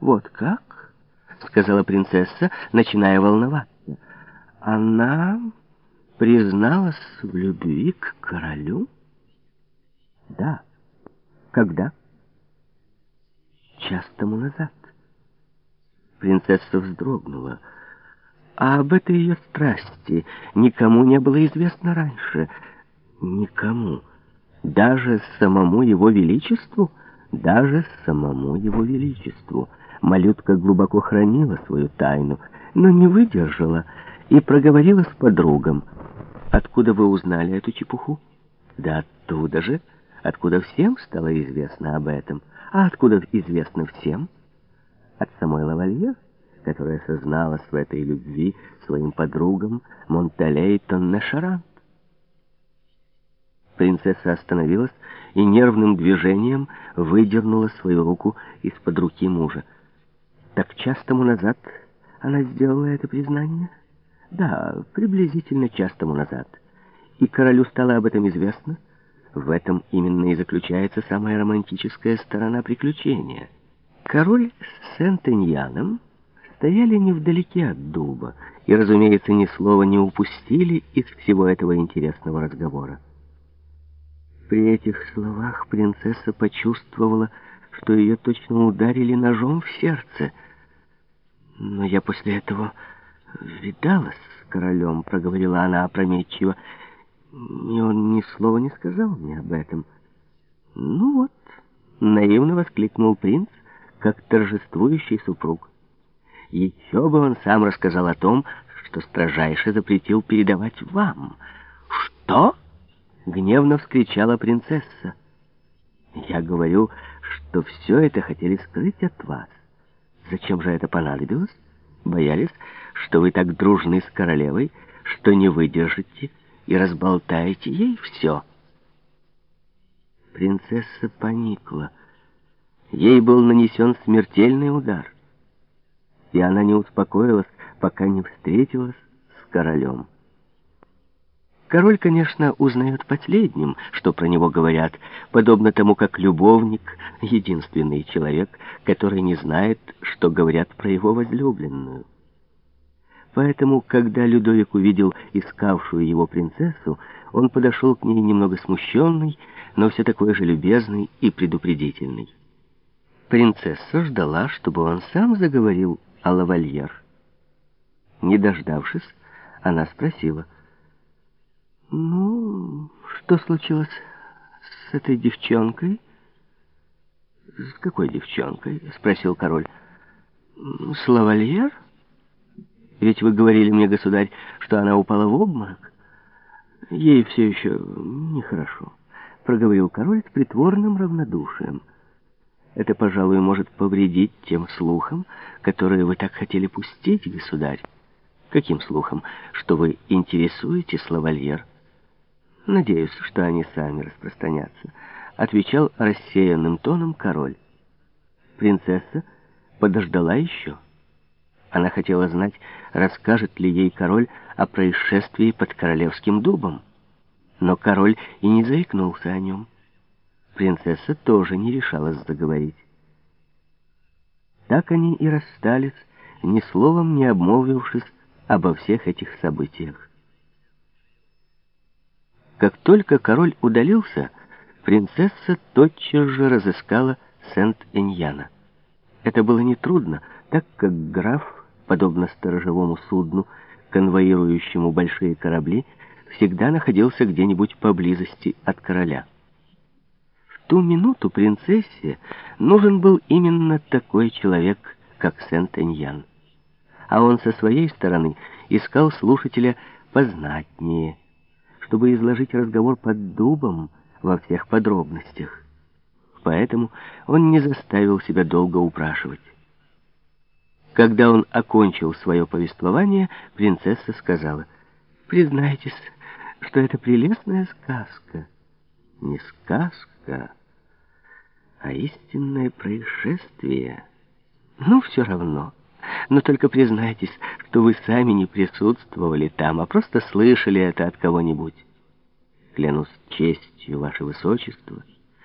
«Вот как?» — сказала принцесса, начиная волноваться. «Она призналась в любви к королю?» «Да». «Когда?» «Час тому назад». Принцесса вздрогнула. А об этой ее страсти никому не было известно раньше. Никому. Даже самому его величеству? Даже самому его величеству. Малютка глубоко хранила свою тайну, но не выдержала и проговорила с подругом. «Откуда вы узнали эту чепуху?» «Да оттуда же, откуда всем стало известно об этом. А откуда известно всем?» «От самой Лавальер?» которая созналась в этой любви своим подругам Монталейтон Нешарант. Принцесса остановилась и нервным движением выдернула свою руку из-под руки мужа. Так час тому назад она сделала это признание? Да, приблизительно час тому назад. И королю стало об этом известно? В этом именно и заключается самая романтическая сторона приключения. Король с Сент-Эньяном стояли невдалеке от дуба и, разумеется, ни слова не упустили из всего этого интересного разговора. При этих словах принцесса почувствовала, что ее точно ударили ножом в сердце. «Но я после этого видалась с королем», — проговорила она опрометчиво, и он ни слова не сказал мне об этом. «Ну вот», — наивно воскликнул принц, как торжествующий супруг. Еще бы он сам рассказал о том, что строжайше запретил передавать вам. «Что?» — гневно вскричала принцесса. «Я говорю, что все это хотели скрыть от вас. Зачем же это понадобилось? Боялись, что вы так дружны с королевой, что не выдержите и разболтаете ей все». Принцесса поникла. Ей был нанесен смертельный удар и она не успокоилась, пока не встретилась с королем. Король, конечно, узнает последним, что про него говорят, подобно тому, как любовник — единственный человек, который не знает, что говорят про его возлюбленную. Поэтому, когда Людовик увидел искавшую его принцессу, он подошел к ней немного смущенный, но все такой же любезный и предупредительный. Принцесса ждала, чтобы он сам заговорил а лавальер. Не дождавшись, она спросила. «Ну, что случилось с этой девчонкой?» «С какой девчонкой?» — спросил король. «С лавальер? Ведь вы говорили мне, государь, что она упала в обморок. Ей все еще нехорошо», — проговорил король с притворным равнодушием. Это, пожалуй, может повредить тем слухам, которые вы так хотели пустить, государь. Каким слухам? Что вы интересуетесь, лавальер? Надеюсь, что они сами распространятся, отвечал рассеянным тоном король. Принцесса подождала еще. Она хотела знать, расскажет ли ей король о происшествии под королевским дубом. Но король и не заикнулся о нем принцесса тоже не решалась заговорить. Так они и расстались, ни словом не обмолвившись обо всех этих событиях. Как только король удалился, принцесса тотчас же разыскала Сент-Эньяна. Это было нетрудно, так как граф, подобно сторожевому судну, конвоирующему большие корабли, всегда находился где-нибудь поблизости от короля ту минуту принцессе нужен был именно такой человек, как Сент-Эньян. А он со своей стороны искал слушателя познатнее, чтобы изложить разговор под дубом во всех подробностях. Поэтому он не заставил себя долго упрашивать. Когда он окончил свое повествование, принцесса сказала, «Признайтесь, что это прелестная сказка». «Не сказка, а истинное происшествие. Ну, все равно. Но только признайтесь, что вы сами не присутствовали там, а просто слышали это от кого-нибудь. Клянусь честью, ваше высочество».